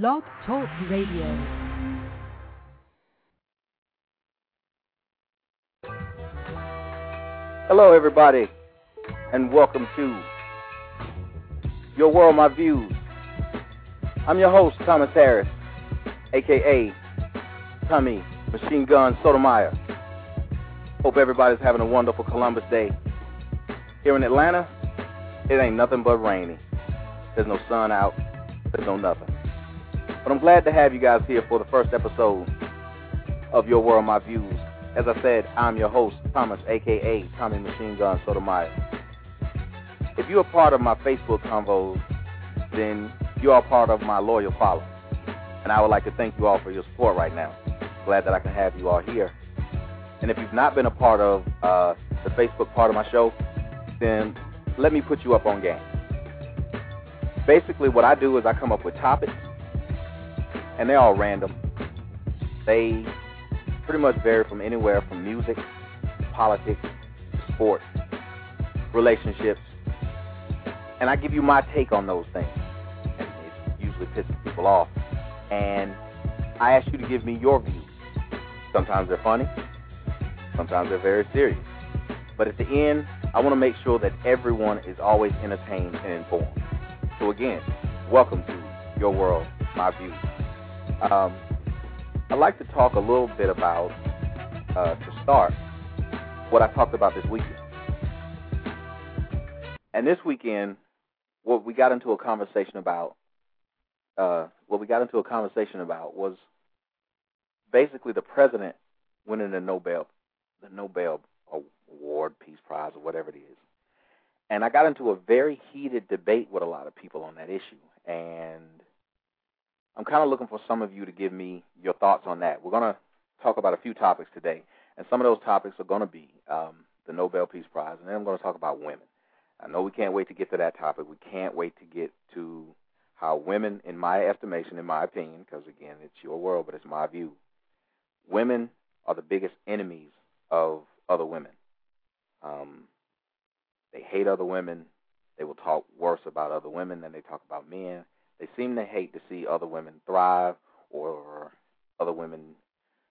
Blog Talk Radio. Hello, everybody, and welcome to Your World, My Views. I'm your host, Thomas Harris, aka Tommy Machine Gun Sotomayor. Hope everybody's having a wonderful Columbus Day. Here in Atlanta, it ain't nothing but rainy. There's no sun out. There's no nothing. But I'm glad to have you guys here for the first episode of Your World, My Views. As I said, I'm your host, Thomas, aka Tommy Machine Gun Sotomayor. If you're a part of my Facebook convos, then you are part of my loyal following. And I would like to thank you all for your support right now. Glad that I can have you all here. And if you've not been a part of uh, the Facebook part of my show, then let me put you up on game. Basically, what I do is I come up with topics and they're all random. They pretty much vary from anywhere from music, politics, sports, relationships, and I give you my take on those things. And it usually pisses people off. And I ask you to give me your views. Sometimes they're funny, sometimes they're very serious. But at the end, I want to make sure that everyone is always entertained and informed. So again, welcome to Your World, My Views. Um, I'd like to talk a little bit about, uh, to start, what I talked about this weekend. And this weekend, what we got into a conversation about, uh, what we got into a conversation about was basically the president winning the Nobel, the Nobel Award, Peace Prize, or whatever it is. And I got into a very heated debate with a lot of people on that issue. And I'm kind of looking for some of you to give me your thoughts on that. We're going to talk about a few topics today, and some of those topics are going to be um, the Nobel Peace Prize, and then I'm going to talk about women. I know we can't wait to get to that topic. We can't wait to get to how women, in my estimation, in my opinion, because again, it's your world, but it's my view, women are the biggest enemies of other women. Um, they hate other women. They will talk worse about other women than they talk about men. They seem to hate to see other women thrive or other women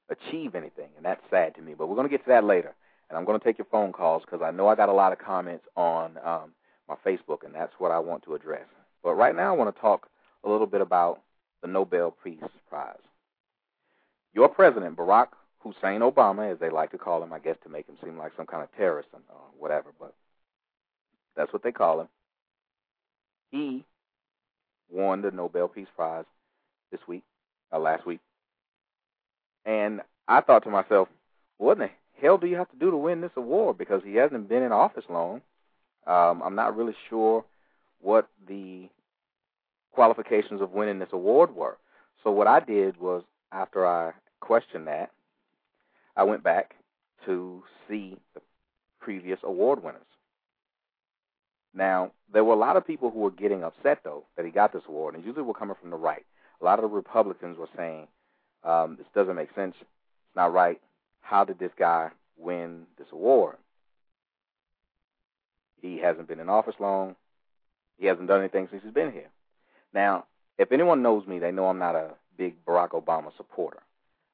achieve anything, and that's sad to me. But we're going to get to that later, and I'm going to take your phone calls because I know I got a lot of comments on um, my Facebook, and that's what I want to address. But right now, I want to talk a little bit about the Nobel Peace Prize. Your president, Barack Hussein Obama, as they like to call him, I guess to make him seem like some kind of terrorist or whatever, but that's what they call him. He won the Nobel Peace Prize this week, uh, last week. And I thought to myself, what in the hell do you have to do to win this award? Because he hasn't been in office long. Um, I'm not really sure what the qualifications of winning this award were. So what I did was, after I questioned that, I went back to see the previous award winners. Now, there were a lot of people who were getting upset, though, that he got this award, and usually were coming from the right. A lot of the Republicans were saying, um, this doesn't make sense. It's not right. How did this guy win this award? He hasn't been in office long. He hasn't done anything since he's been here. Now, if anyone knows me, they know I'm not a big Barack Obama supporter.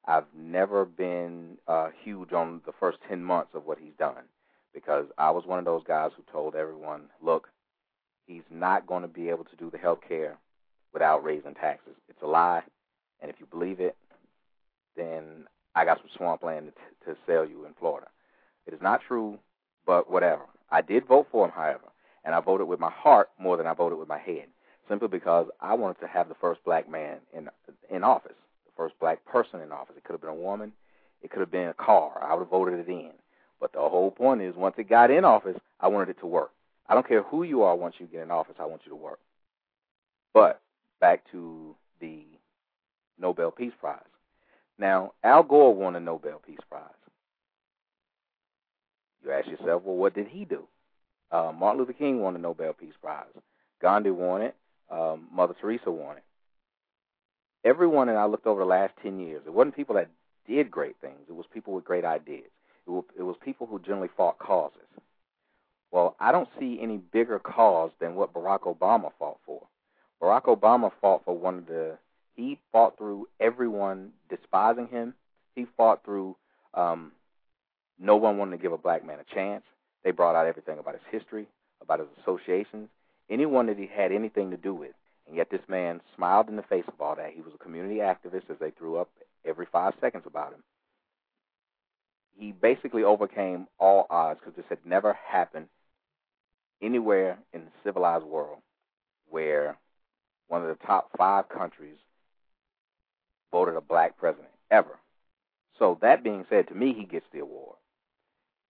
I've never been uh, huge on the first 10 months of what he's done because I was one of those guys who told everyone, look, he's not going to be able to do the health care without raising taxes. It's a lie, and if you believe it, then I got some swampland to, to sell you in Florida. It is not true, but whatever. I did vote for him, however, and I voted with my heart more than I voted with my head, simply because I wanted to have the first black man in in office, the first black person in office. It could have been a woman, it could have been a car. I would have voted it in. But the whole point is, once it got in office, I wanted it to work. I don't care who you are once you get in office, I want you to work. But back to the Nobel Peace Prize. Now, Al Gore won a Nobel Peace Prize. You ask yourself, well, what did he do? Uh, Martin Luther King won the Nobel Peace Prize. Gandhi won it. Um, Mother Teresa won it. Everyone that I looked over the last 10 years, it wasn't people that did great things. It was people with great ideas. It was, it was people who generally fought causes. Well, I don't see any bigger cause than what Barack Obama fought for. Barack Obama fought for one of the He fought through everyone despising him. He fought through um, no one wanted to give a black man a chance. They brought out everything about his history, about his associations, anyone that he had anything to do with. And yet this man smiled in the face of all that. He was a community activist, as they threw up every five seconds about him. He basically overcame all odds because this had never happened anywhere in the civilized world where one of the top five countries voted a black president ever. So that being said, to me, he gets the award.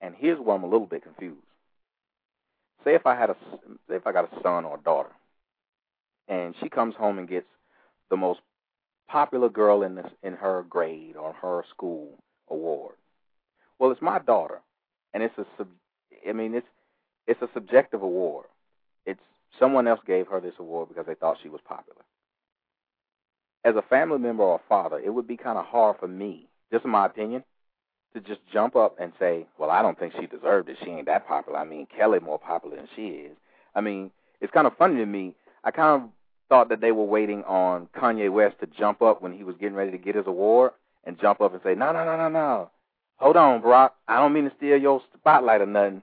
And here's where I'm a little bit confused. Say if I had a, say if I got a son or a daughter, and she comes home and gets the most popular girl in this in her grade or her school award. Well, it's my daughter, and it's a sub. I mean, it's it's a subjective award. It's someone else gave her this award because they thought she was popular. As a family member or a father, it would be kind of hard for me, just in my opinion, to just jump up and say, "Well, I don't think she deserved it. She ain't that popular. I mean, Kelly more popular than she is." I mean, it's kind of funny to me. I kind of thought that they were waiting on Kanye West to jump up when he was getting ready to get his award and jump up and say, "No, no, no, no, no. Hold on, Brock. I don't mean to steal your spotlight or nothing,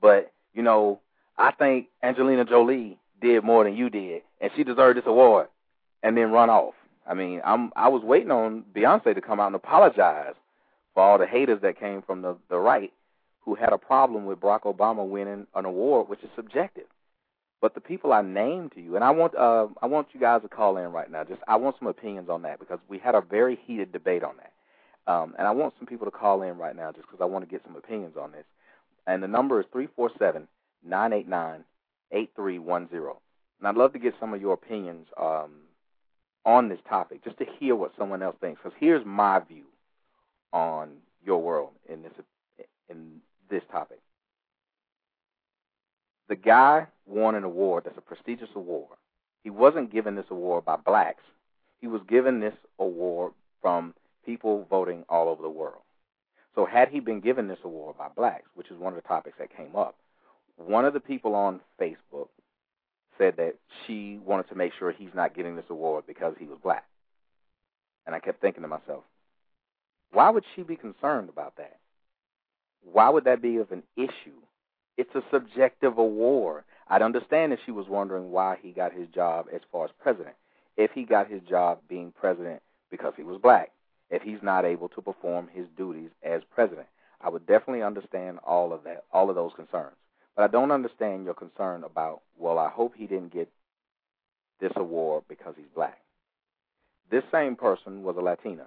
but you know, I think Angelina Jolie did more than you did, and she deserved this award." And then run off. I mean, I'm I was waiting on Beyonce to come out and apologize for all the haters that came from the the right who had a problem with Barack Obama winning an award, which is subjective. But the people I named to you, and I want uh, I want you guys to call in right now. Just I want some opinions on that because we had a very heated debate on that, um, and I want some people to call in right now just because I want to get some opinions on this. And the number is three four seven nine eight nine eight three one zero. And I'd love to get some of your opinions um, on this topic, just to hear what someone else thinks. Because here's my view on your world in this in this topic. The guy won an award that's a prestigious award. He wasn't given this award by blacks. He was given this award from people voting all over the world. So had he been given this award by blacks, which is one of the topics that came up, one of the people on Facebook said that she wanted to make sure he's not getting this award because he was black. And I kept thinking to myself, why would she be concerned about that? Why would that be of an issue? It's a subjective award. I'd understand if she was wondering why he got his job as far as president. If he got his job being president because he was black, if he's not able to perform his duties as president, I would definitely understand all of that, all of those concerns. But I don't understand your concern about, well, I hope he didn't get this award because he's black. This same person was a Latina.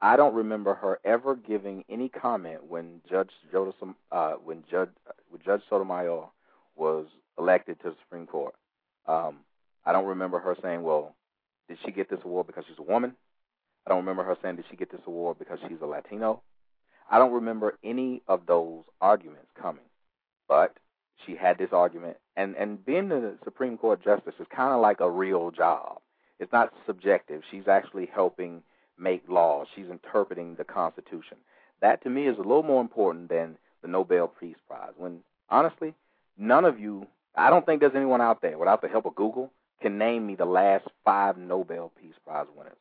I don't remember her ever giving any comment when Judge uh, when Judge when Judge Sotomayor was elected to the Supreme Court. Um, I don't remember her saying, "Well, did she get this award because she's a woman?" I don't remember her saying, "Did she get this award because she's a Latino?" I don't remember any of those arguments coming, but she had this argument, and and being the Supreme Court justice is kind of like a real job. It's not subjective. She's actually helping make laws. She's interpreting the Constitution. That to me is a little more important than the Nobel Peace Prize. When honestly, none of you, I don't think there's anyone out there without the help of Google can name me the last five Nobel Peace Prize winners.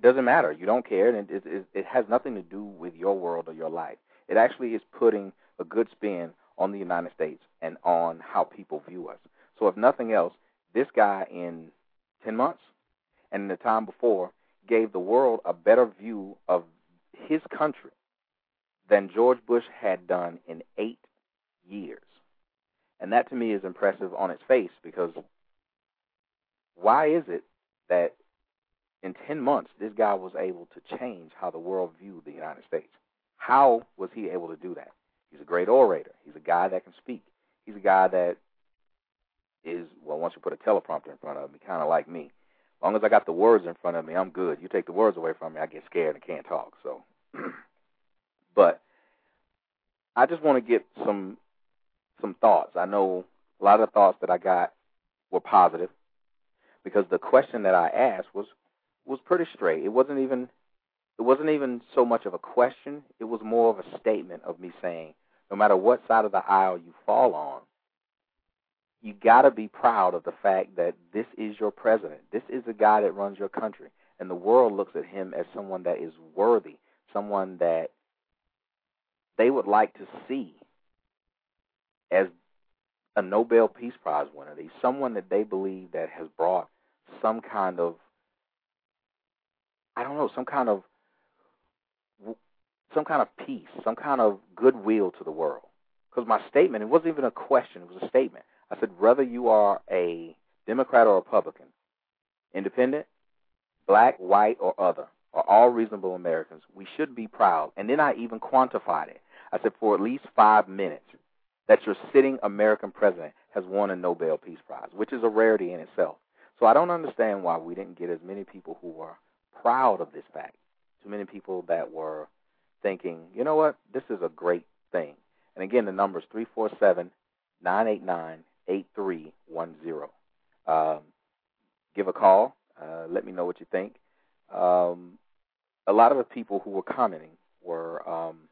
It doesn't matter. You don't care, and it, it, it has nothing to do with your world or your life. It actually is putting a good spin on the United States and on how people view us. So if nothing else, this guy in 10 months and the time before gave the world a better view of his country than George Bush had done in eight years. And that to me is impressive on its face because why is it that in 10 months this guy was able to change how the world viewed the United States? How was he able to do that? He's a great orator. He's a guy that can speak. He's a guy that is, well, once you put a teleprompter in front of me, kind of like me long as I got the words in front of me, I'm good. You take the words away from me, I get scared and can't talk. So, but I just want to get some some thoughts. I know a lot of the thoughts that I got were positive because the question that I asked was was pretty straight. It wasn't even it wasn't even so much of a question. It was more of a statement of me saying, no matter what side of the aisle you fall on, you got to be proud of the fact that this is your president. This is the guy that runs your country. And the world looks at him as someone that is worthy, someone that they would like to see as a Nobel Peace Prize winner. He's someone that they believe that has brought some kind of I don't know, some kind of some kind of peace, some kind of goodwill to the world. Because my statement, it wasn't even a question, it was a statement. I said, whether you are a Democrat or Republican, independent, black, white, or other, are all reasonable Americans, we should be proud. And then I even quantified it. I said, for at least five minutes, that your sitting American president has won a Nobel Peace Prize, which is a rarity in itself. So I don't understand why we didn't get as many people who were proud of this fact. Too many people that were thinking, you know what, this is a great thing. And again, the number is 347 989 8310. Um, give a call. Uh, let me know what you think. Um, a lot of the people who were commenting were, um,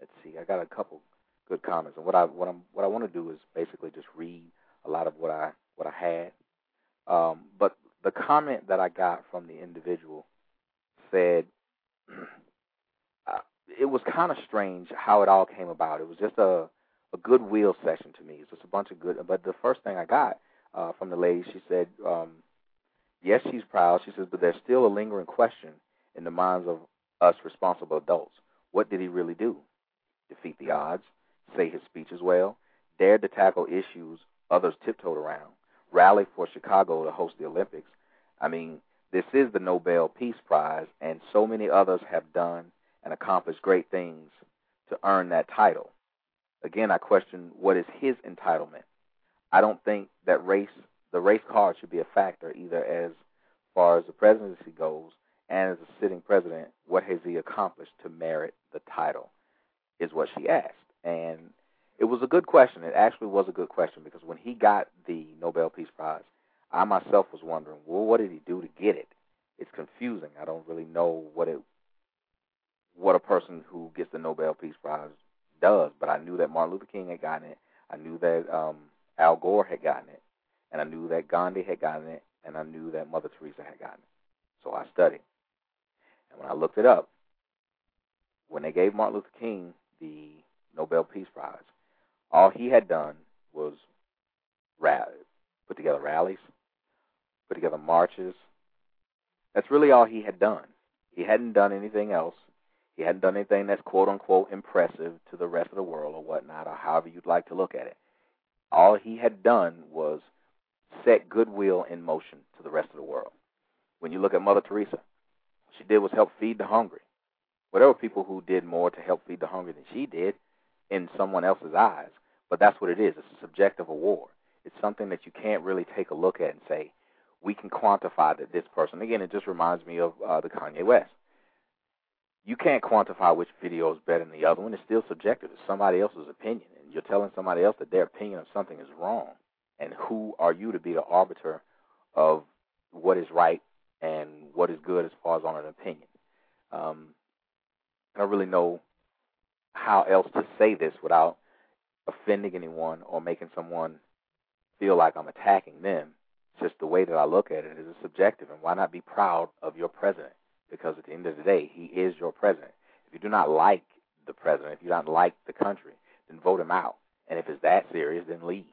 let's see, I got a couple good comments. And what I what I'm what I want to do is basically just read a lot of what I what I had. Um, but the comment that I got from the individual said uh, it was kind of strange how it all came about. It was just a a goodwill session to me. It's just a bunch of good. But the first thing I got uh, from the lady, she said, um, "Yes, she's proud." She says, "But there's still a lingering question in the minds of us responsible adults. What did he really do? Defeat the odds? Say his speeches well? Dared to tackle issues others tiptoed around? Rally for Chicago to host the Olympics? I mean, this is the Nobel Peace Prize, and so many others have done and accomplished great things to earn that title. Again, I question what is his entitlement. I don't think that race, the race card, should be a factor either as far as the presidency goes and as a sitting president. What has he accomplished to merit the title? Is what she asked, and it was a good question. It actually was a good question because when he got the Nobel Peace Prize, I myself was wondering, well, what did he do to get it? It's confusing. I don't really know what it, what a person who gets the Nobel Peace Prize does, but I knew that Martin Luther King had gotten it. I knew that um, Al Gore had gotten it, and I knew that Gandhi had gotten it, and I knew that Mother Teresa had gotten it. So I studied, and when I looked it up, when they gave Martin Luther King the Nobel Peace Prize, all he had done was put together rallies, put together marches. That's really all he had done. He hadn't done anything else. He hadn't done anything that's quote unquote impressive to the rest of the world or whatnot, or however you'd like to look at it. All he had done was set goodwill in motion to the rest of the world. When you look at Mother Teresa, what she did was help feed the hungry. Well, there were people who did more to help feed the hungry than she did in someone else's eyes, but that's what it is. It's a subjective award. It's something that you can't really take a look at and say, we can quantify that this person. Again, it just reminds me of uh, the Kanye West. You can't quantify which video is better than the other one. It's still subjective. It's somebody else's opinion, and you're telling somebody else that their opinion of something is wrong. And who are you to be the arbiter of what is right and what is good as far as on an opinion? Um, I don't really know how else to say this without offending anyone or making someone feel like I'm attacking them. It's just the way that I look at it is subjective, and why not be proud of your president? Because at the end of the day, he is your president. If you do not like the president, if you don't like the country, then vote him out. And if it's that serious, then leave.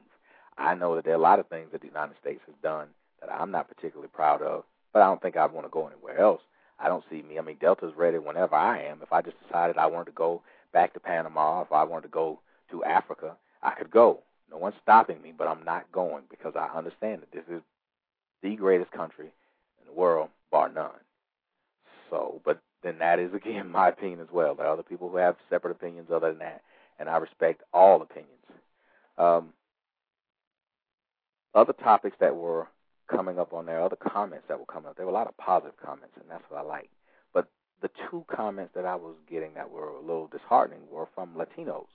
I know that there are a lot of things that the United States has done that I'm not particularly proud of, but I don't think I'd want to go anywhere else. I don't see me. I mean, Delta's ready whenever I am. If I just decided I wanted to go back to Panama, if I wanted to go to Africa, I could go. No one's stopping me, but I'm not going because I understand that this is the greatest country in the world, bar none. So, but then that is again my opinion as well. There are other people who have separate opinions other than that, and I respect all opinions. Um, other topics that were coming up on there, other comments that were coming up. There were a lot of positive comments, and that's what I like. The two comments that I was getting that were a little disheartening were from Latinos,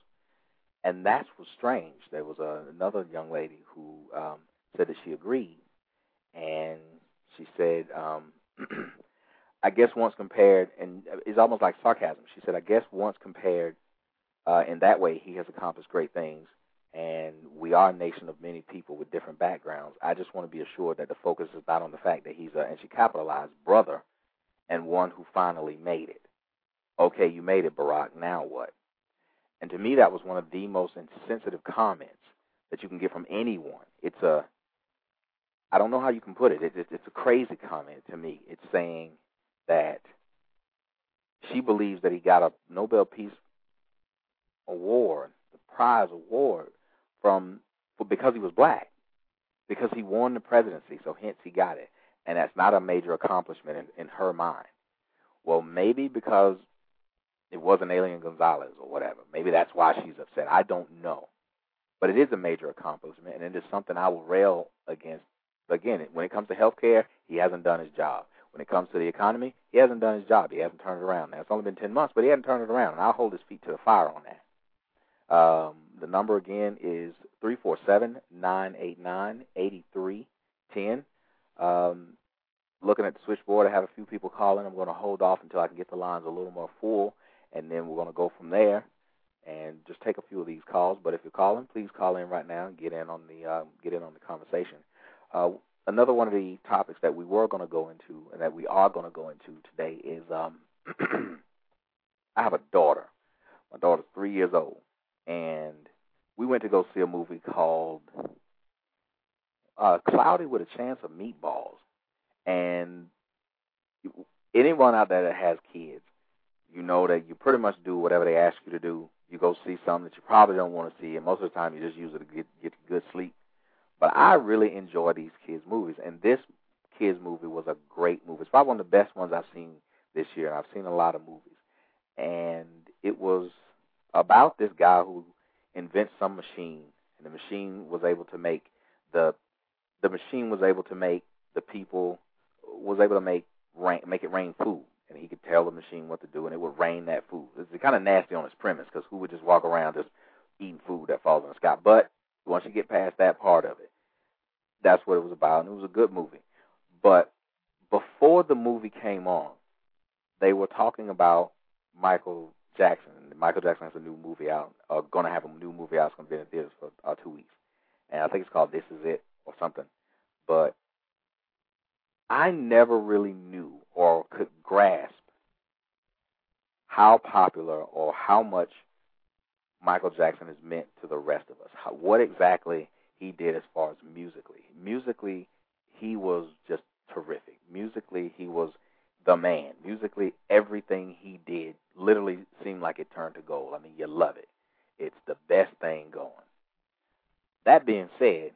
and that was strange. There was a, another young lady who um, said that she agreed, and she said, um, "I guess once compared, and it's almost like sarcasm." She said, "I guess once compared uh, in that way, he has accomplished great things, and we are a nation of many people with different backgrounds. I just want to be assured that the focus is not on the fact that he's a, and she capitalized, brother, and one who finally made it. Okay, you made it, Barack. Now what? And to me, that was one of the most insensitive comments that you can get from anyone. It's a, I don't know how you can put it. it, it it's a crazy comment to me. It's saying that she believes that he got a Nobel Peace Award, the prize award, from for, because he was black, because he won the presidency, so hence he got it, and that's not a major accomplishment in, in her mind. Well, maybe because it wasn't Elian Gonzalez or whatever. Maybe that's why she's upset. I don't know. But it is a major accomplishment, and it is something I will rail against. Again, when it comes to health care, he hasn't done his job. When it comes to the economy, he hasn't done his job. He hasn't turned it around. Now, it's only been 10 months, but he hasn't turned it around, and I'll hold his feet to the fire on that. Um, the number again is 347 989 8310. Um, looking at the switchboard, I have a few people calling. I'm going to hold off until I can get the lines a little more full and then we're going to go from there and just take a few of these calls. But if you're calling, please call in right now and get in on the uh, get in on the conversation. Uh, another one of the topics that we were going to go into and that we are going to go into today is um, I have a daughter. My daughter's three years old, and we went to go see a movie called uh, Cloudy with a Chance of Meatballs. And anyone out there that has kids, you know that you pretty much do whatever they ask you to do. You go see something that you probably don't want to see, and most of the time you just use it to get get good sleep. But I really enjoy these kids' movies, and this kids' movie was a great movie. It's probably one of the best ones I've seen this year. And I've seen a lot of movies, and it was about this guy who invents some machine, and the machine was able to make the the machine was able to make the people was able to make rain, make it rain food and he could tell the machine what to do, and it would rain that food. It's kind of nasty on its premise because who would just walk around just eating food that falls in the sky? But once you get past that part of it, that's what it was about, and it was a good movie. But before the movie came on, they were talking about Michael Jackson. Michael Jackson has a new movie out, or going to have a new movie out. It's going to be in the theaters for uh, two weeks, and I think it's called "This Is It" or something. But I never really knew or could grasp how popular or how much Michael Jackson has meant to the rest of us. How, what exactly he did as far as musically. Musically, he was just terrific. Musically, he was the man. Musically, everything he did literally seemed like it turned to gold. I mean, you love it. It's the best thing going. That being said,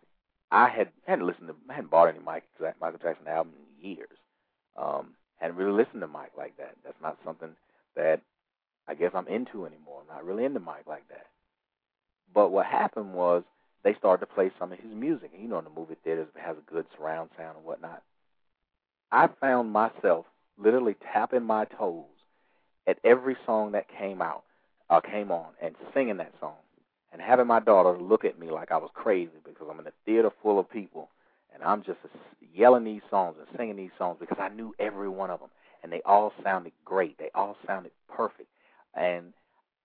I had hadn't listened to, hadn't bought any Michael Jackson album in years. Um, hadn't really listened to Mike like that. That's not something that I guess I'm into anymore. I'm not really into Mike like that. But what happened was they started to play some of his music. And you know, in the movie theaters, it has a good surround sound and whatnot. I found myself literally tapping my toes at every song that came out, uh, came on, and singing that song, and having my daughter look at me like I was crazy because I'm in a theater full of people and I'm just yelling these songs and singing these songs because I knew every one of them, and they all sounded great. They all sounded perfect, and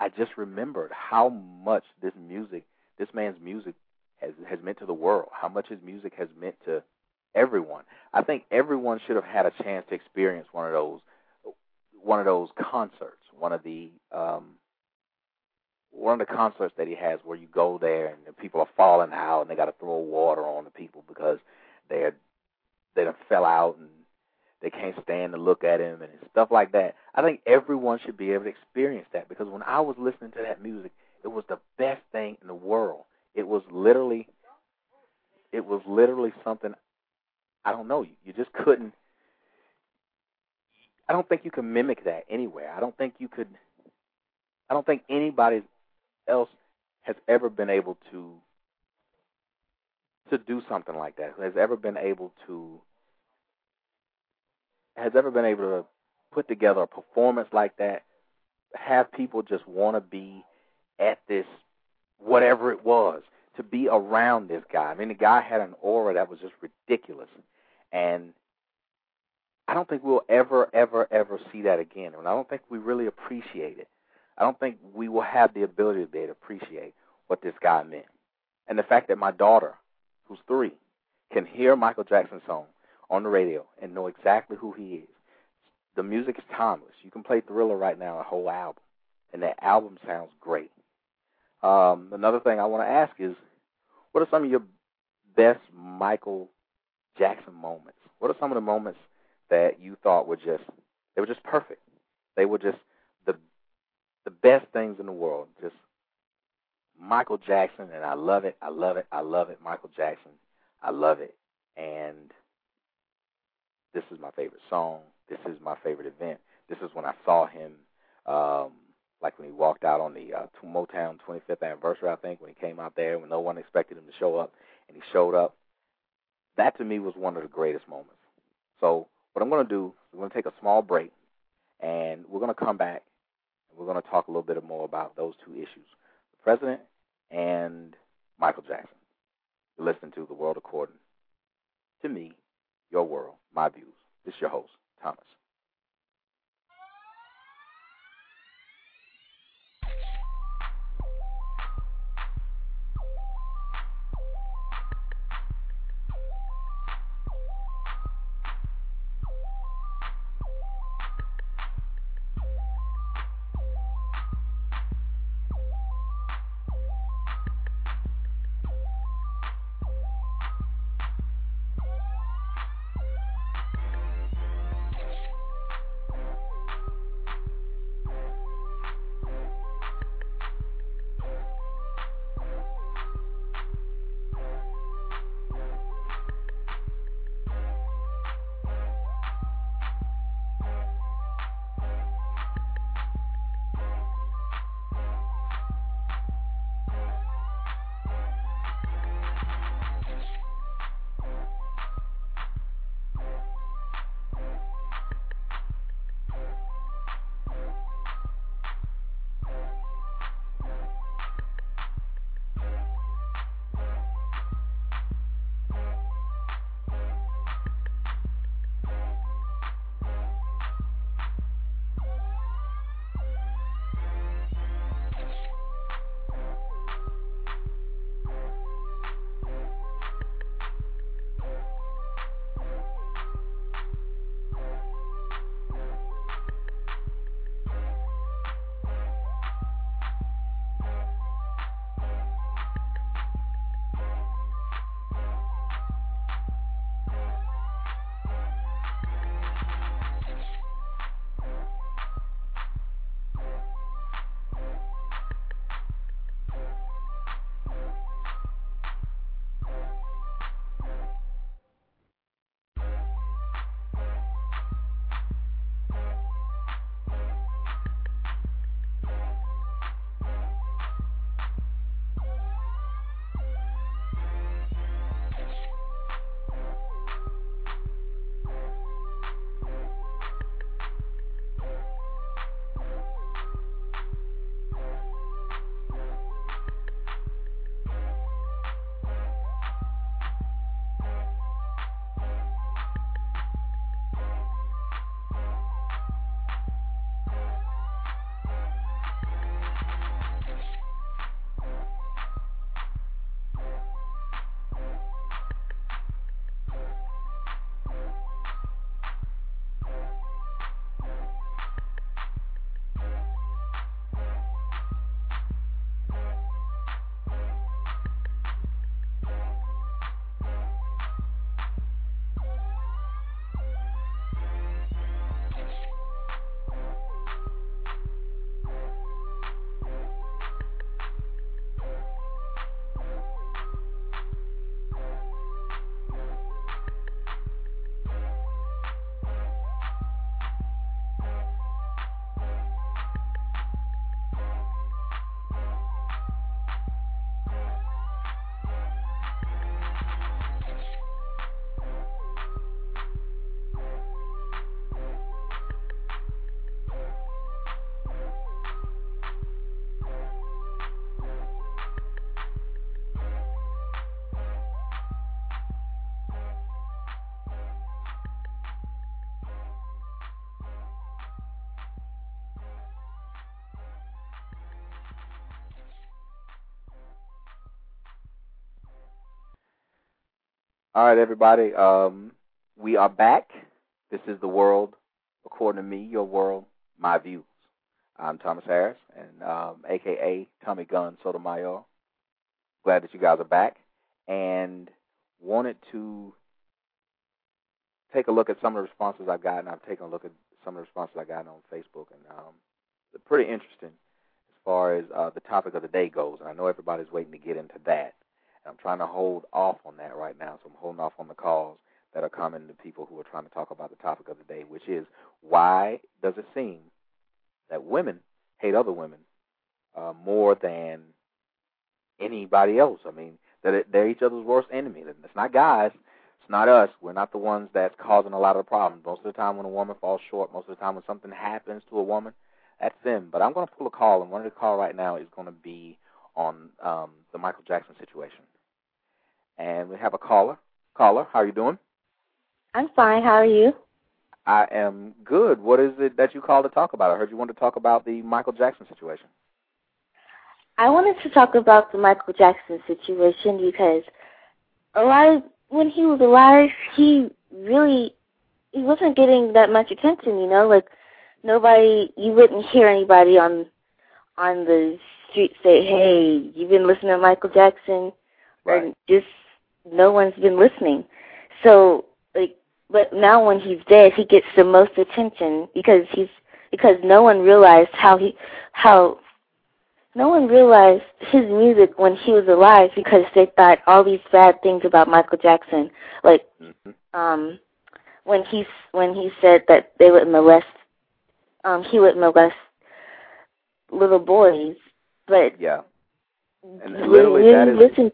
I just remembered how much this music, this man's music, has has meant to the world. How much his music has meant to everyone. I think everyone should have had a chance to experience one of those, one of those concerts, one of the um, one of the concerts that he has where you go there and the people are falling out and they got to throw water on the people because they're they done fell out and they can't stand to look at him and stuff like that. I think everyone should be able to experience that because when I was listening to that music, it was the best thing in the world. It was literally it was literally something I don't know, you, you just couldn't I don't think you can mimic that anywhere. I don't think you could I don't think anybody else has ever been able to to do something like that, who has ever been able to has ever been able to put together a performance like that, have people just want to be at this whatever it was, to be around this guy. I mean, the guy had an aura that was just ridiculous. And I don't think we'll ever, ever, ever see that again. And I don't think we really appreciate it. I don't think we will have the ability to to appreciate what this guy meant. And the fact that my daughter, who's three, can hear Michael Jackson's song on the radio and know exactly who he is. The music is timeless. You can play Thriller right now, a whole album, and that album sounds great. Um, another thing I want to ask is, what are some of your best Michael Jackson moments? What are some of the moments that you thought were just they were just perfect? They were just the best things in the world. Just Michael Jackson, and I love it. I love it. I love it. Michael Jackson. I love it. And this is my favorite song. This is my favorite event. This is when I saw him, um, like when he walked out on the uh, Motown 25th anniversary, I think, when he came out there when no one expected him to show up, and he showed up. That to me was one of the greatest moments. So what I'm going to do, we're going to take a small break, and we're going to come back, and we're going to talk a little bit more about those two issues, the president and Michael Jackson. You're listening to The World According to me, your world, my views. This is your host, Thomas. All right, everybody. Um, we are back. This is the world, according to me, your world, my views. I'm Thomas Harris, and um, AKA Tommy Gunn Sotomayor. Glad that you guys are back, and wanted to take a look at some of the responses I've gotten. I've taken a look at some of the responses I got on Facebook, and um, they're pretty interesting as far as uh, the topic of the day goes. And I know everybody's waiting to get into that. I'm trying to hold off on that right now, so I'm holding off on the calls that are coming to people who are trying to talk about the topic of the day, which is why does it seem that women hate other women uh, more than anybody else? I mean, that they're each other's worst enemy. It's not guys. It's not us. We're not the ones that's causing a lot of the problems. Most of the time, when a woman falls short, most of the time when something happens to a woman, that's them. But I'm going to pull a call, and one of the call right now is going to be on um, the Michael Jackson situation. And we have a caller. Caller, how are you doing? I'm fine. How are you? I am good. What is it that you called to talk about? I heard you wanted to talk about the Michael Jackson situation. I wanted to talk about the Michael Jackson situation because a lot of, when he was alive, he really he wasn't getting that much attention. You know, like nobody, you wouldn't hear anybody on on the street say, "Hey, you've been listening to Michael Jackson," right. or just no one's been listening. So like but now when he's dead he gets the most attention because he's because no one realized how he how no one realized his music when he was alive because they thought all these bad things about Michael Jackson like mm-hmm. um when he when he said that they would molest um he would molest little boys but yeah and literally that is listen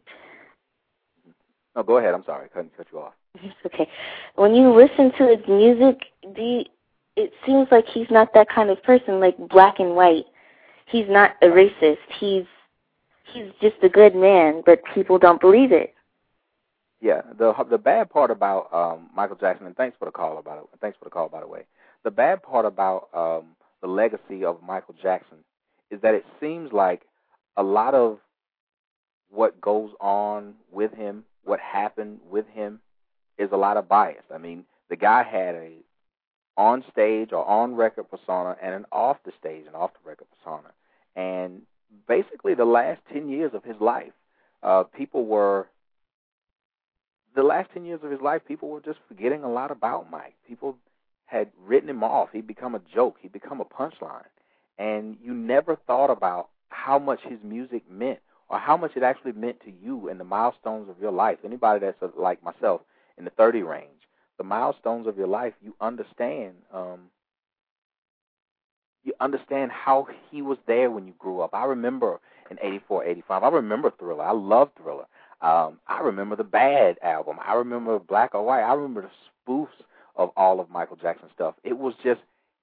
no, go ahead. I'm sorry. I couldn't cut you off. It's okay. When you listen to his music, the it seems like he's not that kind of person, like black and white. He's not a racist. He's he's just a good man, but people don't believe it. Yeah, the the bad part about um Michael Jackson, and thanks for the call about it. Thanks for the call, by the way. The bad part about um the legacy of Michael Jackson is that it seems like a lot of what goes on with him what happened with him is a lot of bias. I mean, the guy had a on stage or on record persona and an off the stage and off the record persona. And basically, the last 10 years of his life, uh, people were, the last 10 years of his life, people were just forgetting a lot about Mike. People had written him off. He'd become a joke, he'd become a punchline. And you never thought about how much his music meant or how much it actually meant to you and the milestones of your life. Anybody that's uh, like myself in the 30 range, the milestones of your life, you understand. Um, you understand how he was there when you grew up. I remember in 84, 85. I remember Thriller. I love Thriller. Um, I remember the Bad album. I remember Black or White. I remember the spoofs of all of Michael Jackson stuff. It was just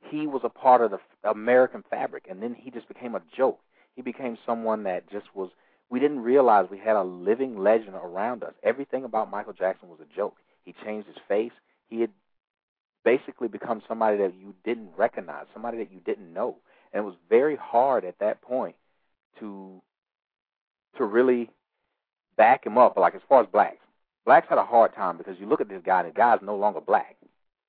he was a part of the American fabric, and then he just became a joke. He became someone that just was we didn't realize we had a living legend around us. Everything about Michael Jackson was a joke. He changed his face. He had basically become somebody that you didn't recognize, somebody that you didn't know. And it was very hard at that point to to really back him up. Like as far as blacks, blacks had a hard time because you look at this guy, and the guy's no longer black.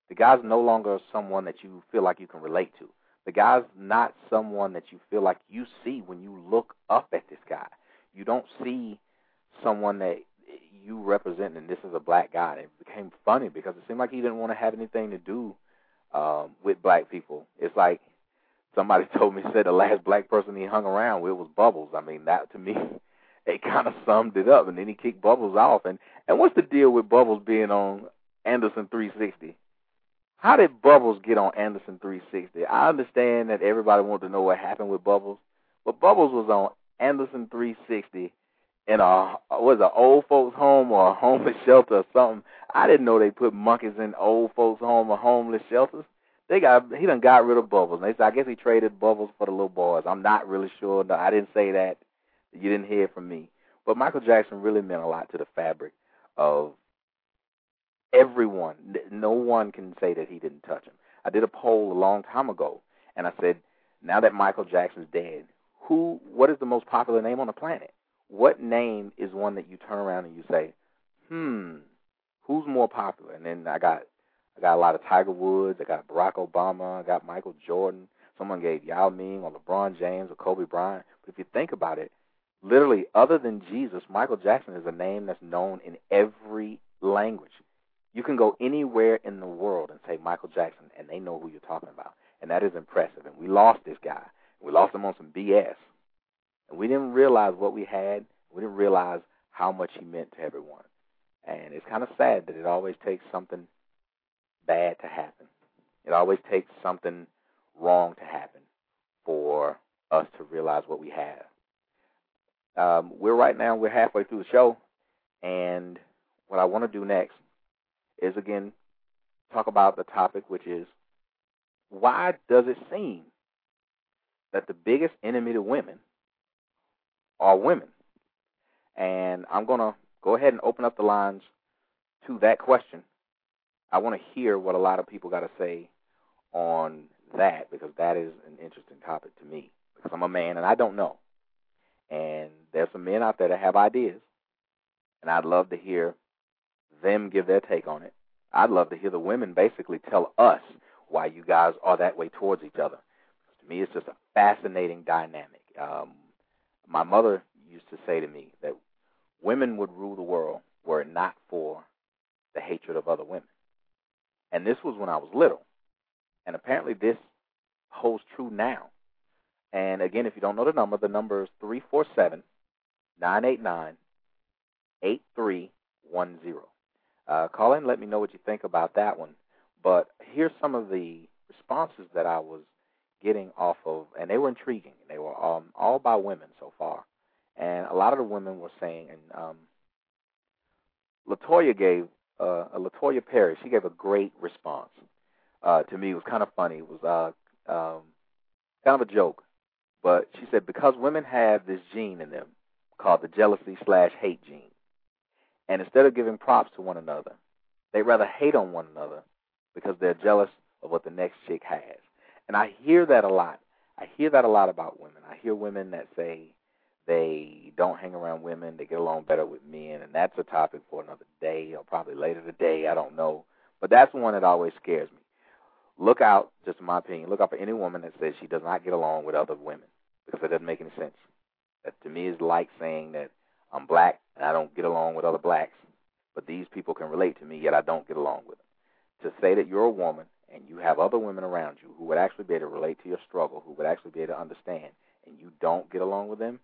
The guy's no longer someone that you feel like you can relate to. The guy's not someone that you feel like you see when you look up at this guy you don't see someone that you represent and this is a black guy. And it became funny because it seemed like he didn't want to have anything to do um, with black people. It's like somebody told me said the last black person he hung around with was Bubbles. I mean that to me it kind of summed it up. And then he kicked Bubbles off. And and what's the deal with Bubbles being on Anderson 360? How did Bubbles get on Anderson 360? I understand that everybody wanted to know what happened with Bubbles, but Bubbles was on Anderson 360 in a was an old folks home or a homeless shelter or something. I didn't know they put monkeys in old folks home or homeless shelters. They got he done got rid of Bubbles. And they said I guess he traded Bubbles for the little boys. I'm not really sure. No, I didn't say that. You didn't hear from me. But Michael Jackson really meant a lot to the fabric of everyone. No one can say that he didn't touch him. I did a poll a long time ago, and I said, now that Michael Jackson's dead, who what is the most popular name on the planet? What name is one that you turn around and you say, hmm, who's more popular? And then I got I got a lot of Tiger Woods, I got Barack Obama, I got Michael Jordan. Someone gave Yao Ming or LeBron James or Kobe Bryant. But if you think about it, literally, other than Jesus, Michael Jackson is a name that's known in every language. You can go anywhere in the world and say Michael Jackson, and they know who you're talking about. And that is impressive. And we lost this guy. We lost him on some BS. And we didn't realize what we had. We didn't realize how much he meant to everyone. And it's kind of sad that it always takes something bad to happen. It always takes something wrong to happen for us to realize what we have. Um, we're right now, we're halfway through the show, and what I want to do next is again talk about the topic, which is why does it seem that the biggest enemy to women are women? And I'm going to go ahead and open up the lines to that question. I want to hear what a lot of people got to say on that because that is an interesting topic to me because I'm a man and I don't know. And there's some men out there that have ideas, and I'd love to hear them give their take on it. I'd love to hear the women basically tell us why you guys are that way towards each other. To me, it's just a fascinating dynamic. Um, my mother used to say to me that women would rule the world were it not for the hatred of other women. And this was when I was little. And apparently this holds true now. And again, if you don't know the number, the number is 347 989 8310. Uh, call in, let me know what you think about that one. But here's some of the responses that I was getting off of, and they were intriguing. They were um, all by women so far, and a lot of the women were saying, and um, Latoya gave uh, Latoya Perry. She gave a great response. Uh, to me, it was kind of funny. It was uh, um, kind of a joke, but she said because women have this gene in them called the jealousy slash hate gene and instead of giving props to one another, they rather hate on one another because they're jealous of what the next chick has. And I hear that a lot. I hear that a lot about women. I hear women that say they don't hang around women, they get along better with men, and that's a topic for another day or probably later today, I don't know. But that's one that always scares me. Look out, just in my opinion, look out for any woman that says she does not get along with other women because it doesn't make any sense. That to me is like saying that I'm black and I don't get along with other blacks, but these people can relate to me, yet I don't get along with them. To say that you're a woman and you have other women around you who would actually be able to relate to your struggle, who would actually be able to understand, and you don't get along with them,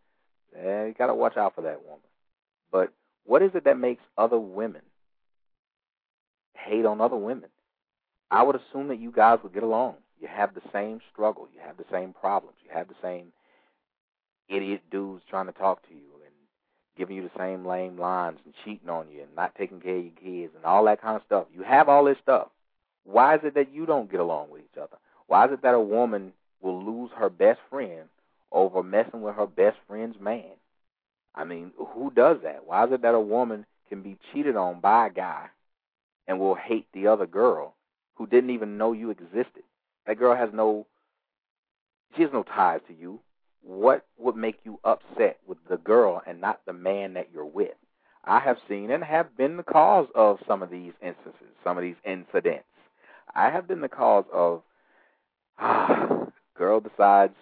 eh, you got to watch out for that woman. But what is it that makes other women hate on other women? I would assume that you guys would get along. You have the same struggle. You have the same problems. You have the same idiot dudes trying to talk to you giving you the same lame lines and cheating on you and not taking care of your kids and all that kind of stuff. You have all this stuff. Why is it that you don't get along with each other? Why is it that a woman will lose her best friend over messing with her best friend's man? I mean, who does that? Why is it that a woman can be cheated on by a guy and will hate the other girl who didn't even know you existed? That girl has no she has no ties to you what would make you upset with the girl and not the man that you're with? I have seen and have been the cause of some of these instances, some of these incidents. I have been the cause of ah, girl decides,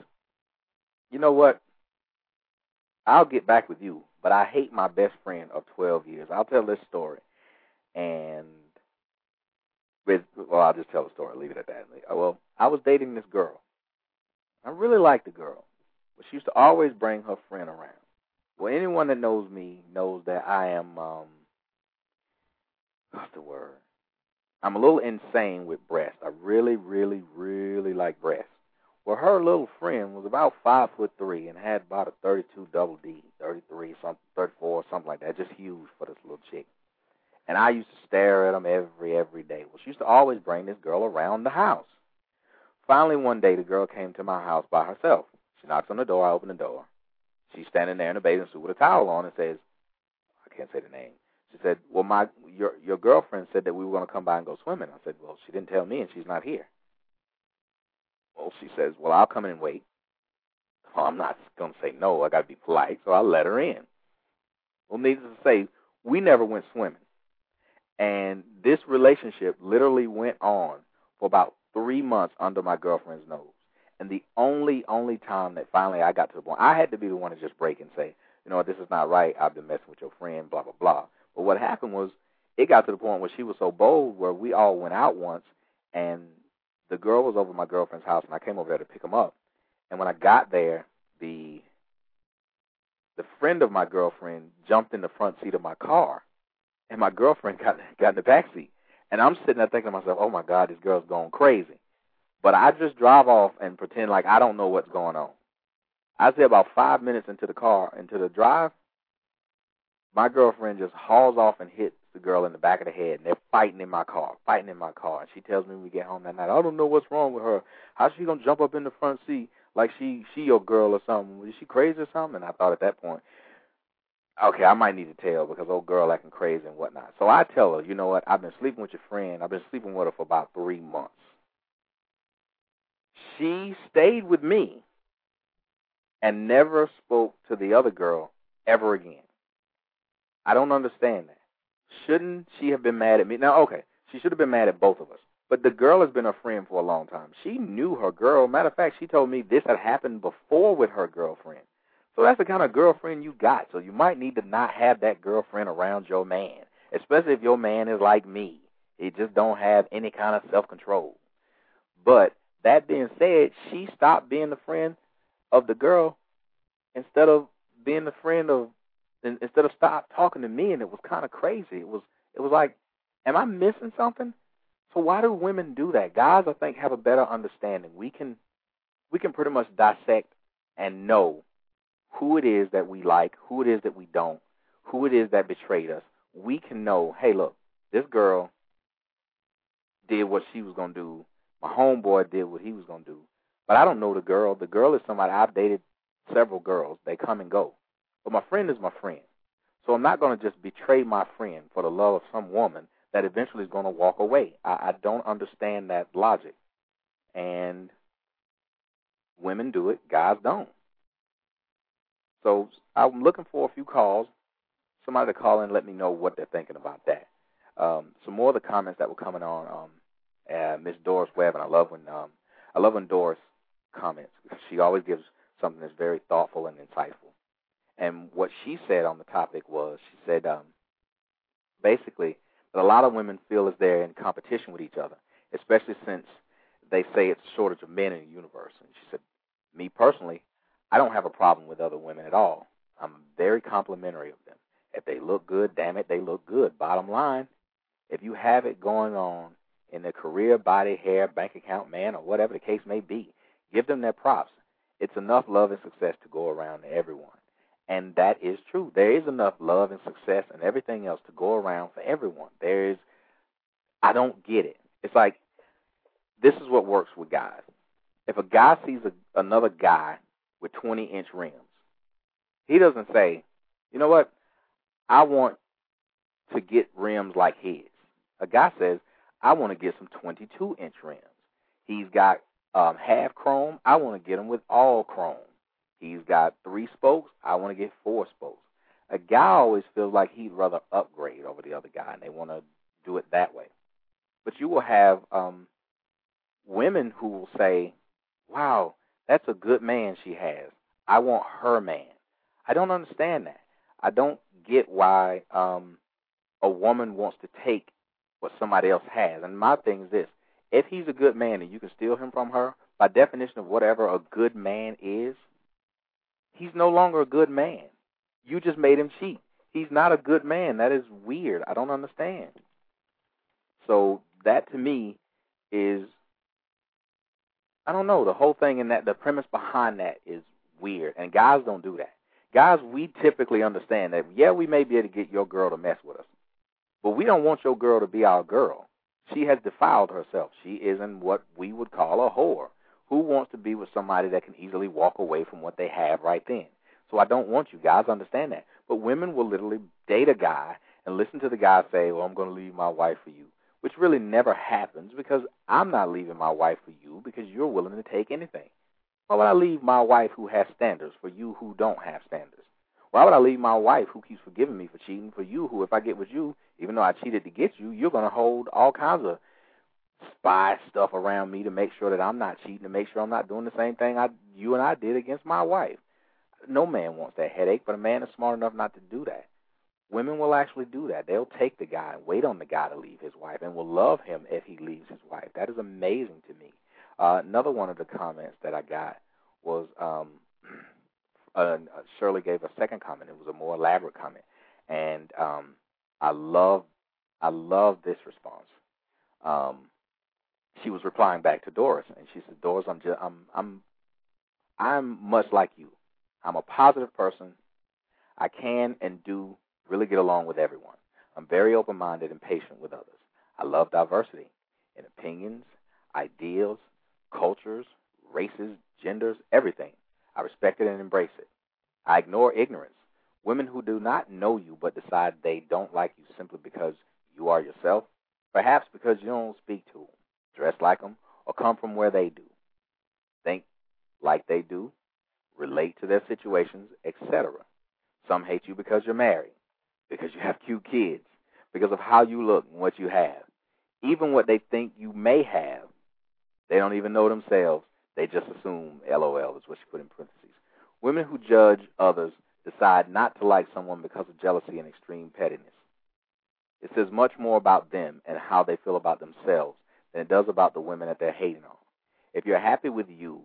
you know what? I'll get back with you, but I hate my best friend of 12 years. I'll tell this story. And with well, I'll just tell the story. Leave it at that. Well, I was dating this girl. I really liked the girl. But she used to always bring her friend around. Well, anyone that knows me knows that I am um what's the word? I'm a little insane with breasts. I really, really, really like breasts. Well, her little friend was about five foot three and had about a 32 double D, 33, something, 34, something like that. Just huge for this little chick. And I used to stare at them every, every day. Well, she used to always bring this girl around the house. Finally, one day, the girl came to my house by herself. She knocks on the door. I open the door. She's standing there in a bathing suit with a towel on and says, I can't say the name. She said, Well, my your your girlfriend said that we were going to come by and go swimming. I said, Well, she didn't tell me, and she's not here. Well, she says, Well, I'll come in and wait. Well, I'm not going to say no. I got to be polite, so I let her in. Well, needless to say, we never went swimming. And this relationship literally went on for about three months under my girlfriend's nose. And the only, only time that finally I got to the point, I had to be the one to just break and say, you know what, this is not right. I've been messing with your friend, blah, blah, blah. But what happened was it got to the point where she was so bold where we all went out once and the girl was over my girlfriend's house and I came over there to pick him up. And when I got there, the the friend of my girlfriend jumped in the front seat of my car and my girlfriend got got in the back seat. And I'm sitting there thinking to myself, Oh my God, this girl's going crazy. But I just drive off and pretend like I don't know what's going on. I say about five minutes into the car, into the drive, my girlfriend just hauls off and hits the girl in the back of the head, and they're fighting in my car, fighting in my car. And she tells me when we get home that night, I don't know what's wrong with her. How's she gonna jump up in the front seat like she she your girl or something? Is she crazy or something? And I thought at that point, okay, I might need to tell because old girl acting crazy and whatnot. So I tell her, you know what? I've been sleeping with your friend. I've been sleeping with her for about three months. She stayed with me and never spoke to the other girl ever again. I don't understand that. Shouldn't she have been mad at me? Now, okay, she should have been mad at both of us. But the girl has been a friend for a long time. She knew her girl. Matter of fact, she told me this had happened before with her girlfriend. So that's the kind of girlfriend you got. So you might need to not have that girlfriend around your man, especially if your man is like me. He just don't have any kind of self-control. But that being said, she stopped being the friend of the girl instead of being the friend of instead of stop talking to me and it was kind of crazy. It was it was like, am I missing something? So why do women do that? Guys, I think, have a better understanding. We can we can pretty much dissect and know who it is that we like, who it is that we don't, who it is that betrayed us. We can know, hey, look, this girl did what she was gonna do. My homeboy did what he was gonna do. But I don't know the girl. The girl is somebody I've dated several girls. They come and go. But my friend is my friend. So I'm not going to just betray my friend for the love of some woman that eventually is going to walk away. I, I don't understand that logic. And women do it, guys don't. So I'm looking for a few calls. Somebody to call in and let me know what they're thinking about that. Um, some more of the comments that were coming on um, uh, Miss Doris Webb, and I love when um, I love when Doris comments. She always gives something that's very thoughtful and insightful. And what she said on the topic was, she said, um, basically, that a lot of women feel as they're in competition with each other, especially since they say it's a shortage of men in the universe. And she said, me personally, I don't have a problem with other women at all. I'm very complimentary of them. If they look good, damn it, they look good. Bottom line, if you have it going on in their career, body, hair, bank account, man, or whatever the case may be, give them their props. It's enough love and success to go around to everyone. And that is true. There is enough love and success and everything else to go around for everyone. There is, I don't get it. It's like, this is what works with guys. If a guy sees a, another guy with 20 inch rims, he doesn't say, you know what, I want to get rims like his. A guy says, I want to get some 22 inch rims. He's got um, half chrome. I want to get him with all chrome. He's got three spokes. I want to get four spokes. A guy always feels like he'd rather upgrade over the other guy, and they want to do it that way. But you will have um, women who will say, "Wow, that's a good man she has. I want her man." I don't understand that. I don't get why um, a woman wants to take what somebody else has. And my thing is this: if he's a good man and you can steal him from her, by definition of whatever a good man is, he's no longer a good man. You just made him cheat. He's not a good man. That is weird. I don't understand. So that to me is I don't know, the whole thing and that the premise behind that is weird. And guys don't do that. Guys, we typically understand that yeah, we may be able to get your girl to mess with us. But we don't want your girl to be our girl. She has defiled herself. She isn't what we would call a whore. Who wants to be with somebody that can easily walk away from what they have right then? So I don't want you guys understand that. But women will literally date a guy and listen to the guy say, "Well, I'm going to leave my wife for you," which really never happens because I'm not leaving my wife for you because you're willing to take anything. Why would I leave my wife who has standards for you who don't have standards? Why would I leave my wife who keeps forgiving me for cheating for you who, if I get with you, Even though I cheated to get you, you're gonna hold all kinds of spy stuff around me to make sure that I'm not cheating, to make sure I'm not doing the same thing I you and I did against my wife. No man wants that headache, but a man is smart enough not to do that. Women will actually do that. They'll take the guy and wait on the guy to leave his wife and will love him if he leaves his wife. That is amazing to me. Uh, another one of the comments that I got was um, uh, Shirley gave a second comment. It was a more elaborate comment, and um, I love I love this response. Um, she was replying back to Doris, and she said, "Doris, I'm just I'm I'm I'm much like you. I'm a positive person. I can and do really get along with everyone. I'm very open-minded and patient with others. I love diversity in opinions, ideals, cultures, races, genders, everything. I respect it and embrace it. I ignore ignorance. Women who do not know you but decide they don't like you simply because you are yourself, perhaps because you don't speak to them, dress like them, or come from where they do, think like they do, relate to their situations, etc. Some hate you because you're married, because you have cute kids, because of how you look and what you have. Even what they think you may have, they don't even know themselves. They just assume LOL is what she put in parentheses. Women who judge others decide not to like someone because of jealousy and extreme pettiness. It says much more about them and how they feel about themselves than it does about the women that they're hating on. If you're happy with you,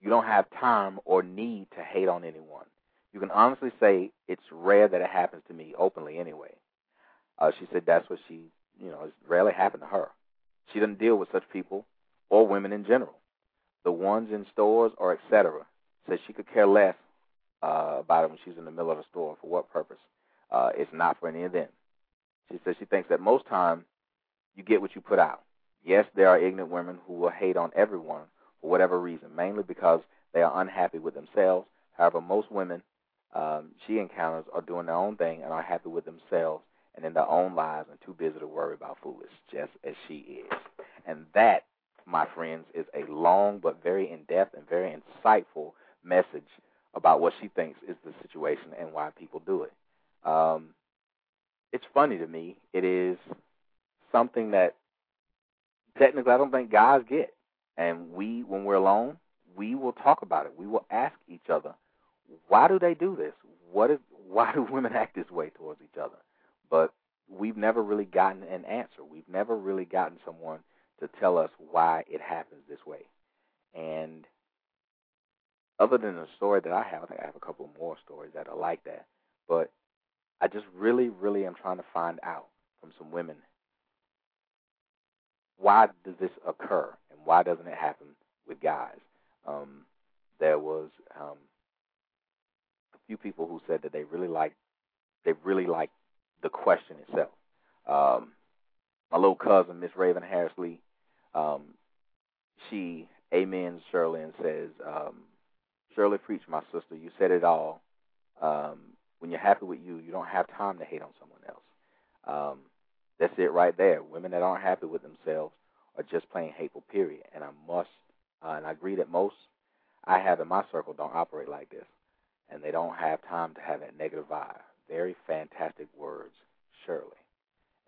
you don't have time or need to hate on anyone. You can honestly say it's rare that it happens to me openly anyway. Uh, she said that's what she, you know, it's rarely happened to her. She doesn't deal with such people or women in general. The ones in stores or etc. Says she could care less uh, about it when she's in the middle of the store. For what purpose? Uh, it's not for any of them. She says she thinks that most time you get what you put out. Yes, there are ignorant women who will hate on everyone for whatever reason, mainly because they are unhappy with themselves. However, most women um, she encounters are doing their own thing and are happy with themselves and in their own lives and too busy to worry about foolish, just as she is. And that, my friends, is a long but very in-depth and very insightful message about what she thinks is the situation and why people do it. Um, it's funny to me. It is something that technically I don't think guys get. And we, when we're alone, we will talk about it. We will ask each other, why do they do this? What is why do women act this way towards each other? But we've never really gotten an answer. We've never really gotten someone to tell us why it happens this way. And other than the story that I have, I think I have a couple more stories that are like that. But I just really, really am trying to find out from some women why does this occur and why doesn't it happen with guys? Um, there was um, a few people who said that they really like they really like the question itself. Um, my little cousin, Miss Raven Harris Lee, um, she amens Shirley and says, um, Shirley Preach, my sister, you said it all. Um, when you're happy with you, you don't have time to hate on someone else. Um, that's it right there. Women that aren't happy with themselves are just plain hateful, period. And I must, uh, and I agree that most I have in my circle don't operate like this. And they don't have time to have that negative vibe. Very fantastic words, Shirley.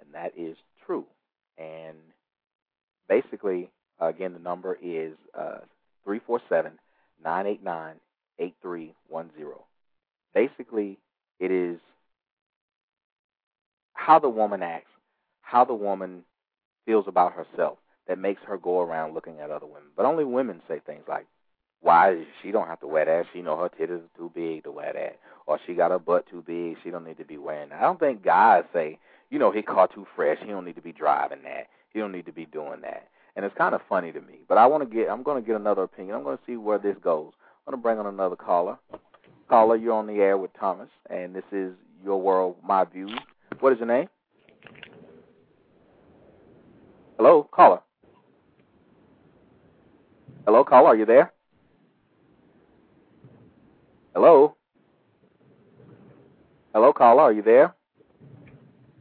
And that is true. And basically, again, the number is uh, 347 989 8310. Basically, it is how the woman acts, how the woman feels about herself that makes her go around looking at other women. But only women say things like, "Why she don't have to wear that? She know her titties are too big to wear that, or she got her butt too big. She don't need to be wearing that." I don't think guys say, "You know, his car too fresh. He don't need to be driving that. He don't need to be doing that." And it's kind of funny to me. But I want to get. I'm going to get another opinion. I'm going to see where this goes. I'm going to bring on another caller. Caller, you're on the air with Thomas, and this is Your World, My Views. What is your name? Hello, caller. Hello, caller, are you there? Hello? Hello, caller, are you there?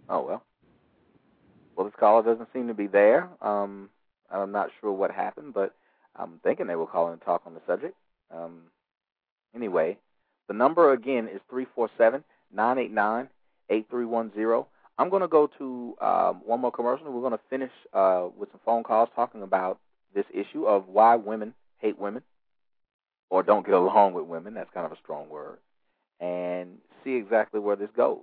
Oh, well. Well, this caller doesn't seem to be there. Um, I'm not sure what happened, but I'm thinking they will call and talk on the subject. Um, anyway, the number again is 347 989 8310. I'm going to go to um, one more commercial. We're going to finish uh, with some phone calls talking about this issue of why women hate women or don't get along with women. That's kind of a strong word. And see exactly where this goes.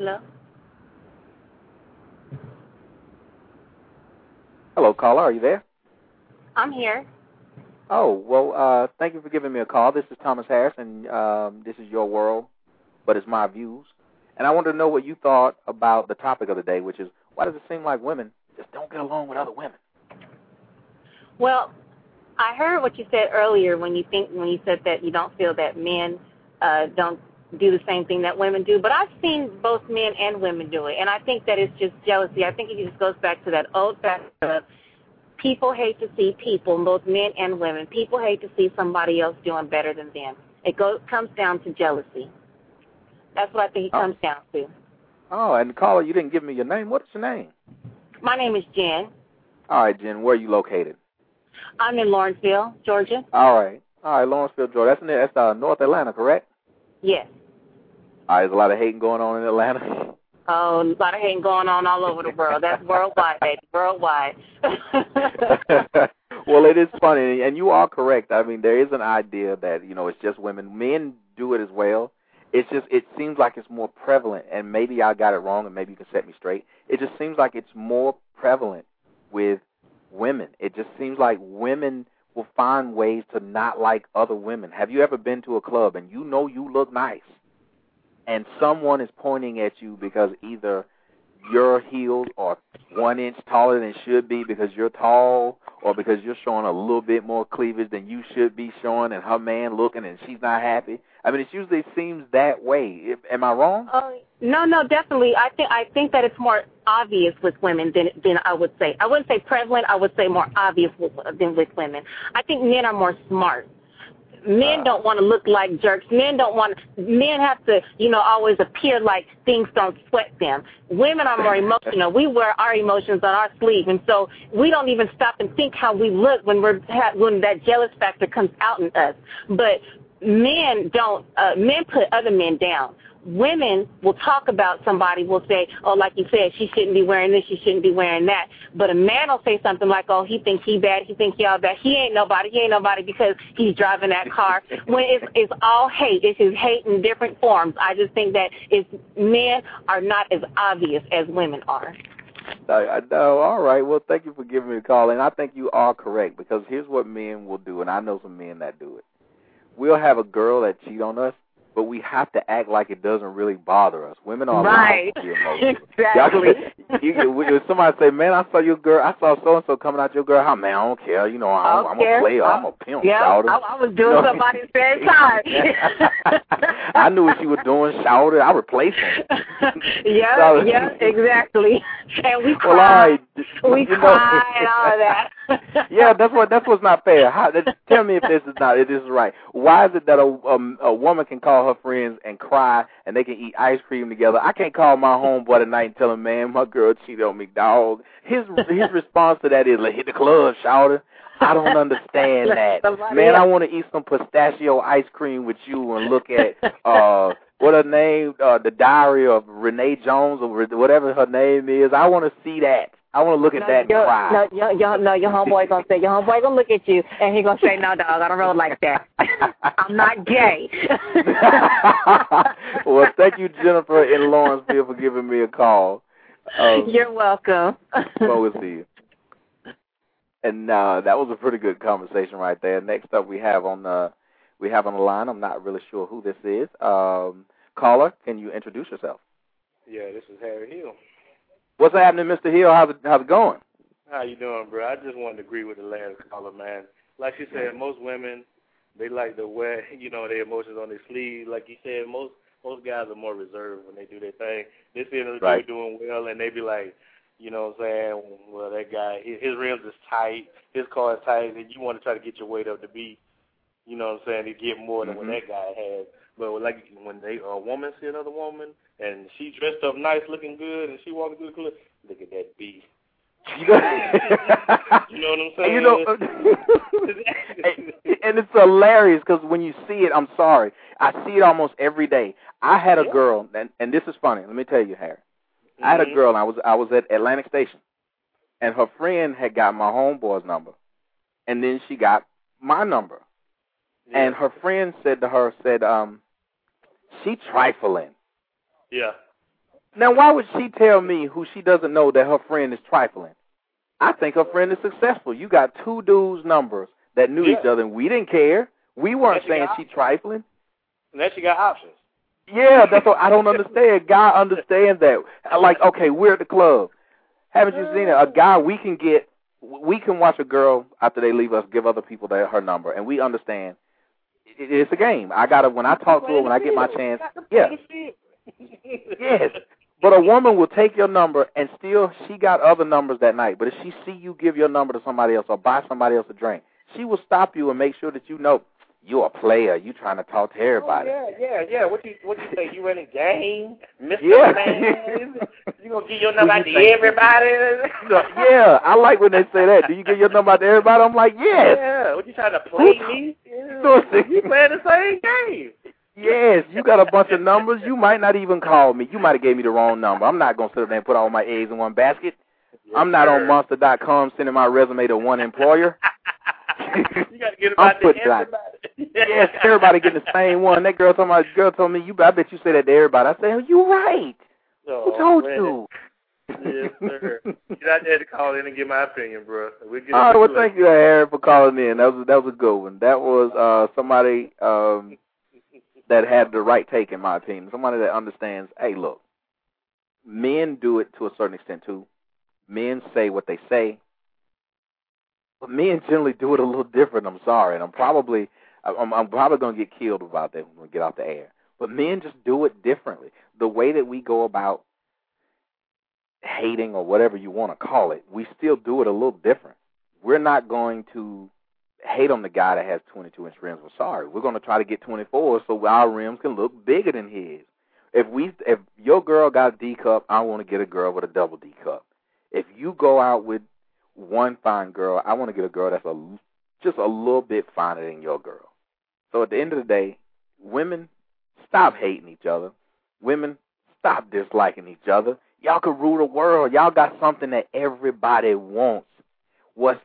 Hello. Hello, caller. Are you there? I'm here. Oh well, uh, thank you for giving me a call. This is Thomas Harris, and um, this is your world, but it's my views. And I wanted to know what you thought about the topic of the day, which is why does it seem like women just don't get along with other women? Well, I heard what you said earlier when you think when you said that you don't feel that men uh, don't do the same thing that women do, but I've seen both men and women do it, and I think that it's just jealousy. I think it just goes back to that old fact of people hate to see people, both men and women. People hate to see somebody else doing better than them. It goes comes down to jealousy. That's what I think it comes oh. down to. Oh, and caller, you didn't give me your name. What's your name? My name is Jen. All right, Jen. Where are you located? I'm in Lawrenceville, Georgia. All right. All right, Lawrenceville, Georgia. That's in that's uh, North Atlanta, correct? Yes. Right, there's a lot of hating going on in Atlanta. Oh, a lot of hating going on all over the world. That's worldwide, baby. Worldwide. well, it is funny, and you are correct. I mean, there is an idea that you know it's just women. Men do it as well. It's just it seems like it's more prevalent, and maybe I got it wrong, and maybe you can set me straight. It just seems like it's more prevalent with women. It just seems like women will find ways to not like other women. Have you ever been to a club and you know you look nice, and someone is pointing at you because either your heels are one inch taller than should be because you're tall or because you're showing a little bit more cleavage than you should be showing and her man looking and she's not happy. I mean, it usually seems that way. Am I wrong? Oh, no, no, definitely. I think I think that it's more obvious with women than than I would say. I wouldn't say prevalent. I would say more obvious with, than with women. I think men are more smart men don't want to look like jerks. Men don't want men have to, you know, always appear like things don't sweat them. Women are more emotional. We wear our emotions on our sleeve, and so we don't even stop and think how we look when we're when that jealous factor comes out in us. But men don't. Uh, men put other men down women will talk about somebody will say, oh, like you said, she shouldn't be wearing this, she shouldn't be wearing that. But a man will say something like, oh, he thinks he bad, he thinks he all bad. He ain't nobody, he ain't nobody because he's driving that car. when it's, it's all hate, it's his hate in different forms. I just think that it's, men are not as obvious as women are. I know. All right. Well, thank you for giving me a call, and I think you are correct because here's what men will do, and I know some men that do it. We'll have a girl that cheat on us, but we have to act like it doesn't really bother us. Women are right. exactly. You, you, somebody say, "Man, I saw your girl. I saw so and so coming out your girl. How man, I don't care. You know, I'm, I'm a player. I'm, a pimp. Yeah, I, I was doing you know? somebody same time. I knew what she was doing. Shouted. I replaced him. yeah, so, yeah, exactly. And we well. Right. We cried and all of that. yeah, that's what that's what's not fair. How, tell me if this is not if this is right. Why is it that a um, a woman can call her friends and cry and they can eat ice cream together? I can't call my homeboy tonight and tell him, man, my girl cheated on me, dog. His his response to that is, like, hit the club, shouter. I don't understand that. Man, I want to eat some pistachio ice cream with you and look at uh what her name, uh the diary of Renee Jones or whatever her name is. I want to see that. I want to look at no, that and your, cry. No, your, your, no, your homeboy gonna say your homeboy gonna look at you and he gonna say, "No, dog, I don't roll like that. I'm not gay." well, thank you, Jennifer in Lawrenceville, for giving me a call. Um, You're welcome. well, we'll see you. And uh, that was a pretty good conversation right there. Next up, we have on the we have on the line. I'm not really sure who this is. Um, caller, can you introduce yourself? Yeah, this is Harry Hill. What's happening, Mr. Hill? How's it, how's it going? How you doing, bro? I just wanted to agree with the last caller, man. Like you said, most women they like to wear, you know, their emotions on their sleeve. Like you said, most most guys are more reserved when they do their thing. They see another right. dude doing well, and they be like, you know what I'm saying? Well, that guy, his, his rims is tight, his car is tight, and you want to try to get your weight up to be, you know what I'm saying, to get more than mm-hmm. what that guy has. But like when they a woman see another woman and she dressed up nice, looking good, and she walking through the club, look at that beast. You know, you know what I'm saying? You know, and it's hilarious because when you see it, I'm sorry, I see it almost every day. I had a girl, and and this is funny. Let me tell you, Harry. Mm-hmm. I had a girl, and I was I was at Atlantic Station, and her friend had got my homeboy's number, and then she got my number, yeah. and her friend said to her, said, um, she trifling. Yeah. Now, why would she tell me who she doesn't know that her friend is trifling? I think her friend is successful. You got two dudes' numbers that knew Yeah. each other, and we didn't care. We weren't she saying she trifling. Unless you got options. Yeah, that's what I don't understand. Guy understands that. Like, okay, we're at the club. Haven't you seen it? A guy we can get, we can watch a girl after they leave us give other people their, her number, and we understand. It, it's a game. I gotta when I talk to her, when I get my chance. Yeah, yes. But a woman will take your number and still she got other numbers that night. But if she see you give your number to somebody else or buy somebody else a drink, she will stop you and make sure that you know you're a player. You trying to talk to oh, everybody. Oh, yeah, yeah, yeah. What you what you say? You running game, Mister Yeah. Man? You gonna give your number out you to everybody? Yeah, I like when they say that. Do you give your number out to everybody? I'm like, yes. Yeah. What you trying to play me? Yeah. You playing the same game. Yes, you got a bunch of numbers. You might not even call me. You might have gave me the wrong number. I'm not gonna sit there and put all my eggs in one basket. I'm not on Monster.com sending my resume to one employer. you got to get I'm putting that- everybody. yes, everybody getting the same one. That girl told my girl told me you. I bet you say that to everybody. I say, oh, you right. Oh, Who told man. you? Yes, sir. Out there to call in and get my opinion, bro. We'll get All right, well, thank you, Harry, for calling in. That was that was a good one. That was uh somebody um that had the right take, in my opinion. Somebody that understands. Hey, look, men do it to a certain extent too. Men say what they say, but men generally do it a little different. I'm sorry, and I'm probably I'm, I'm probably gonna get killed about that when we get off the air. But men just do it differently. The way that we go about hating or whatever you want to call it, we still do it a little different. We're not going to hate on the guy that has 22 inch rims. We're sorry. We're going to try to get 24 so our rims can look bigger than his. If we, if your girl got a D cup, I want to get a girl with a double D cup. If you go out with one fine girl, I want to get a girl that's a just a little bit finer than your girl. So at the end of the day, women stop hating each other. Women stop disliking each other. Y'all could rule the world. Y'all got something that everybody wants. What's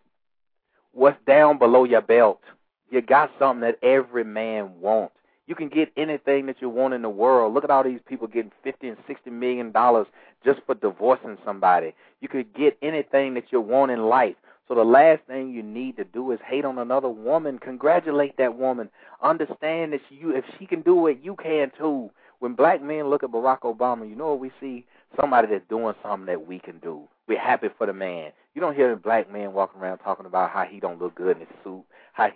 what's down below your belt? You got something that every man wants. You can get anything that you want in the world. Look at all these people getting fifty and sixty million dollars just for divorcing somebody. You could get anything that you want in life. So the last thing you need to do is hate on another woman. Congratulate that woman. Understand that you if she can do it, you can too. When black men look at Barack Obama, you know what we see? Somebody that's doing something that we can do. We're happy for the man. You don't hear a black man walking around talking about how he don't look good in his suit, how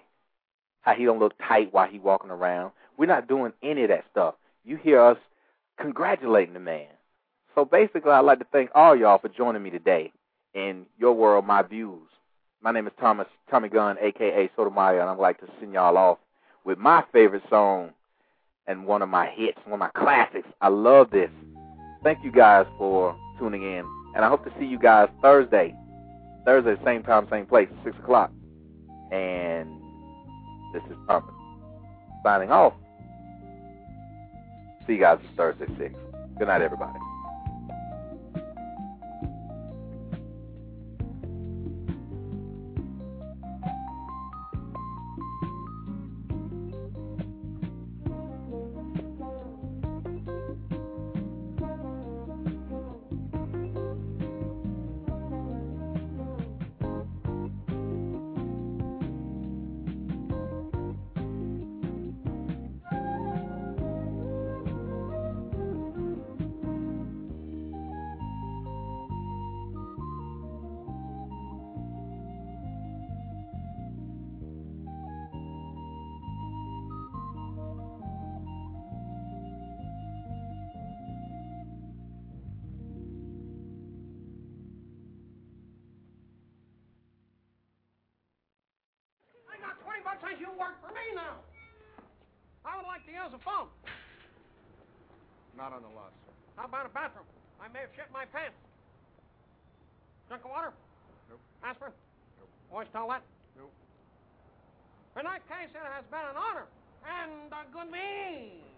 how he don't look tight while he walking around. We're not doing any of that stuff. You hear us congratulating the man. So basically, I'd like to thank all y'all for joining me today in your world, my views. My name is Thomas Tommy Gunn, aka Sotomayor, and I'd like to send y'all off with my favorite song and one of my hits, one of my classics. I love this. Thank you guys for tuning in, and I hope to see you guys Thursday. Thursday, same time, same place, six o'clock. And this is Pumpin. Signing off. See you guys Thursday six. Good night, everybody. You work for me now. I would like to use a phone. Not on the lot, sir. How about a bathroom? I may have shit my pants. Drink of water? Nope. Aspirin? Nope. Moist towelette? Nope. In that case, it has been an honor and a good meal.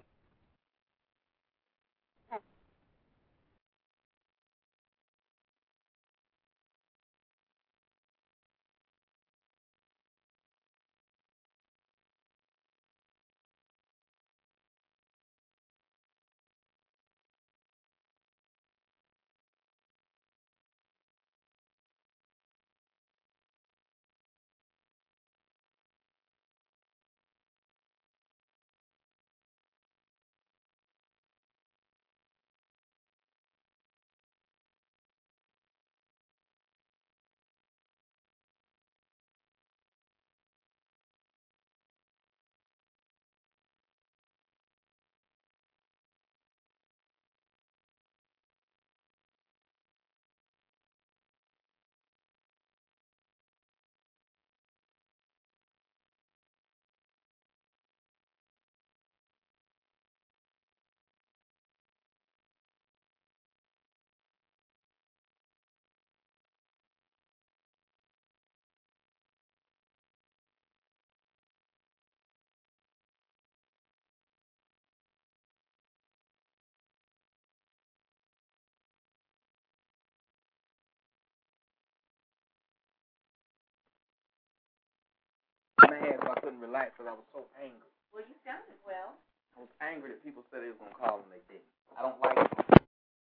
Relax because I was so angry. Well, you sounded well. I was angry that people said they was gonna call and they didn't. I don't like